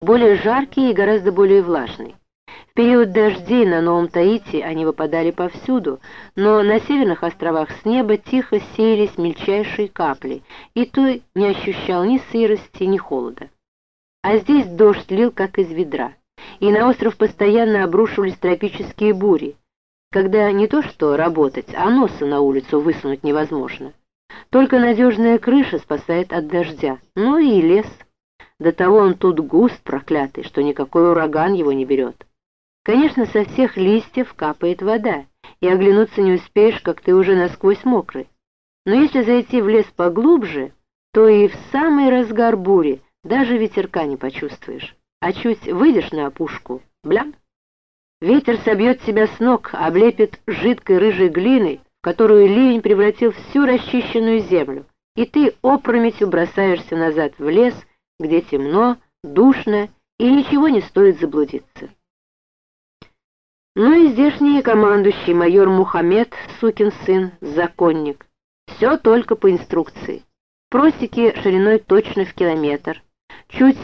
более жаркий и гораздо более влажный. В период дождей на Новом Таити они выпадали повсюду, но на северных островах с неба тихо сеялись мельчайшие капли, и той не ощущал ни сырости, ни холода. А здесь дождь лил как из ведра, и на остров постоянно обрушивались тропические бури, когда не то что работать, а носа на улицу высунуть невозможно. Только надежная крыша спасает от дождя, ну и лес. До того он тут густ проклятый, что никакой ураган его не берет. Конечно, со всех листьев капает вода, и оглянуться не успеешь, как ты уже насквозь мокрый. Но если зайти в лес поглубже, то и в самый разгар бури даже ветерка не почувствуешь. А чуть выйдешь на опушку, блям, ветер собьет тебя с ног, облепит жидкой рыжей глиной, в которую ливень превратил всю расчищенную землю, и ты опрометью бросаешься назад в лес, где темно, душно и ничего не стоит заблудиться. Ну и здешний командующий майор Мухаммед, сукин сын, законник. Все только по инструкции. Просеки шириной точно в километр. Чуть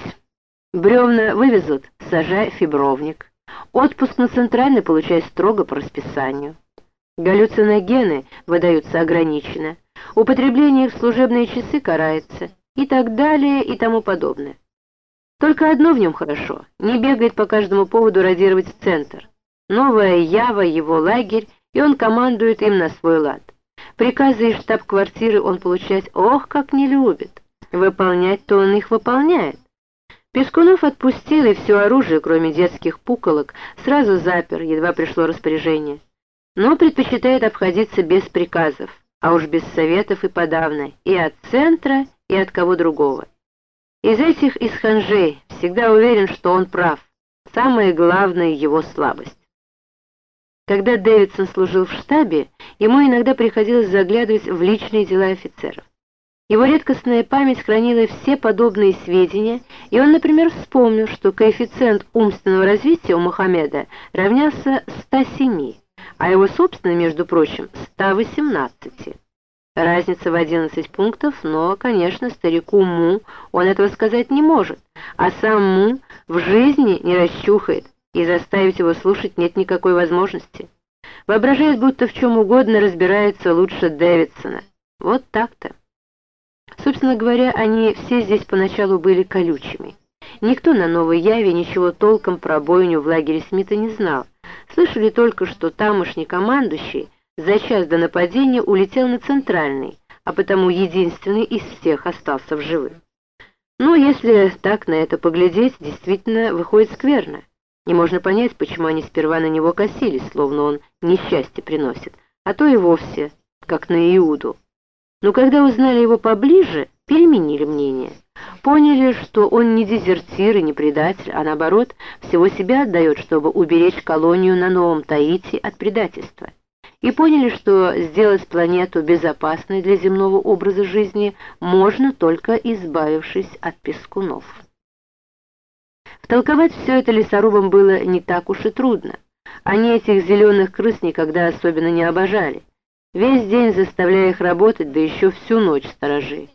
бревна вывезут, сажай фибровник. Отпуск на центральный получай строго по расписанию. Галлюциногены выдаются ограниченно. Употребление их в служебные часы карается. И так далее, и тому подобное. Только одно в нем хорошо. Не бегает по каждому поводу радировать центр. Новая Ява, его лагерь, и он командует им на свой лад. Приказы из штаб-квартиры он получать ох, как не любит. Выполнять-то он их выполняет. Пескунов отпустил, и все оружие, кроме детских пуколок, сразу запер, едва пришло распоряжение. Но предпочитает обходиться без приказов, а уж без советов и подавно, и от центра, и от кого другого. Из этих исханжей всегда уверен, что он прав. Самая главная его слабость. Когда Дэвидсон служил в штабе, ему иногда приходилось заглядывать в личные дела офицеров. Его редкостная память хранила все подобные сведения, и он, например, вспомнил, что коэффициент умственного развития у Мухаммеда равнялся 107, а его собственный, между прочим, 118. Разница в 11 пунктов, но, конечно, старику Му он этого сказать не может, а сам Му в жизни не расчухает, и заставить его слушать нет никакой возможности. Воображает, будто в чем угодно разбирается лучше Дэвидсона. Вот так-то. Собственно говоря, они все здесь поначалу были колючими. Никто на Новой Яве ничего толком про бойню в лагере Смита не знал. Слышали только, что тамошний командующий за час до нападения улетел на Центральный, а потому единственный из всех остался в живых. Ну, если так на это поглядеть, действительно выходит скверно. Не можно понять, почему они сперва на него косились, словно он несчастье приносит, а то и вовсе, как на Иуду. Но когда узнали его поближе, переменили мнение. Поняли, что он не дезертир и не предатель, а наоборот, всего себя отдает, чтобы уберечь колонию на Новом Таити от предательства. И поняли, что сделать планету безопасной для земного образа жизни можно только избавившись от пескунов. Втолковать все это лесорубам было не так уж и трудно. Они этих зеленых крыс никогда особенно не обожали. Весь день заставляя их работать, да еще всю ночь сторожи.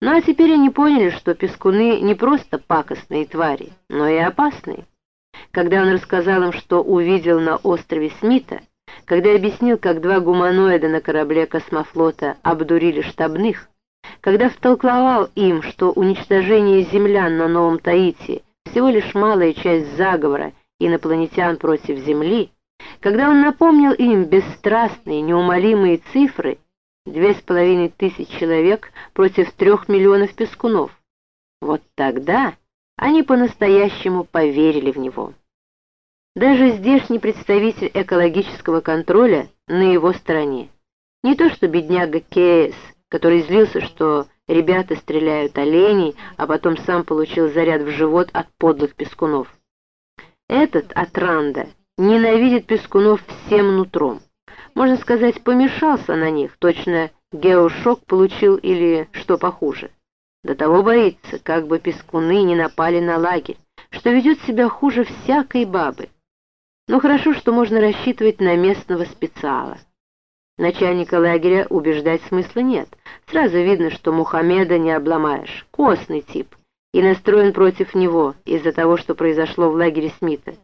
Ну а теперь они поняли, что пескуны не просто пакостные твари, но и опасные. Когда он рассказал им, что увидел на острове Смита, когда объяснил, как два гуманоида на корабле космофлота обдурили штабных, когда втолковал им, что уничтожение землян на Новом Таити всего лишь малая часть заговора инопланетян против Земли, когда он напомнил им бесстрастные, неумолимые цифры, две с половиной тысяч человек против трех миллионов пескунов, вот тогда они по-настоящему поверили в него. Даже здешний представитель экологического контроля на его стороне. Не то что бедняга Кейс, который злился, что ребята стреляют оленей, а потом сам получил заряд в живот от подлых пескунов. Этот, Атранда, ненавидит Пескунов всем нутром. Можно сказать, помешался на них, точно геошок получил или что похуже. До того боится, как бы Пескуны не напали на лагерь, что ведет себя хуже всякой бабы. Но хорошо, что можно рассчитывать на местного специала. Начальника лагеря убеждать смысла нет. Сразу видно, что Мухаммеда не обломаешь. Костный тип. и настроен против него из-за того, что произошло в лагере Смита.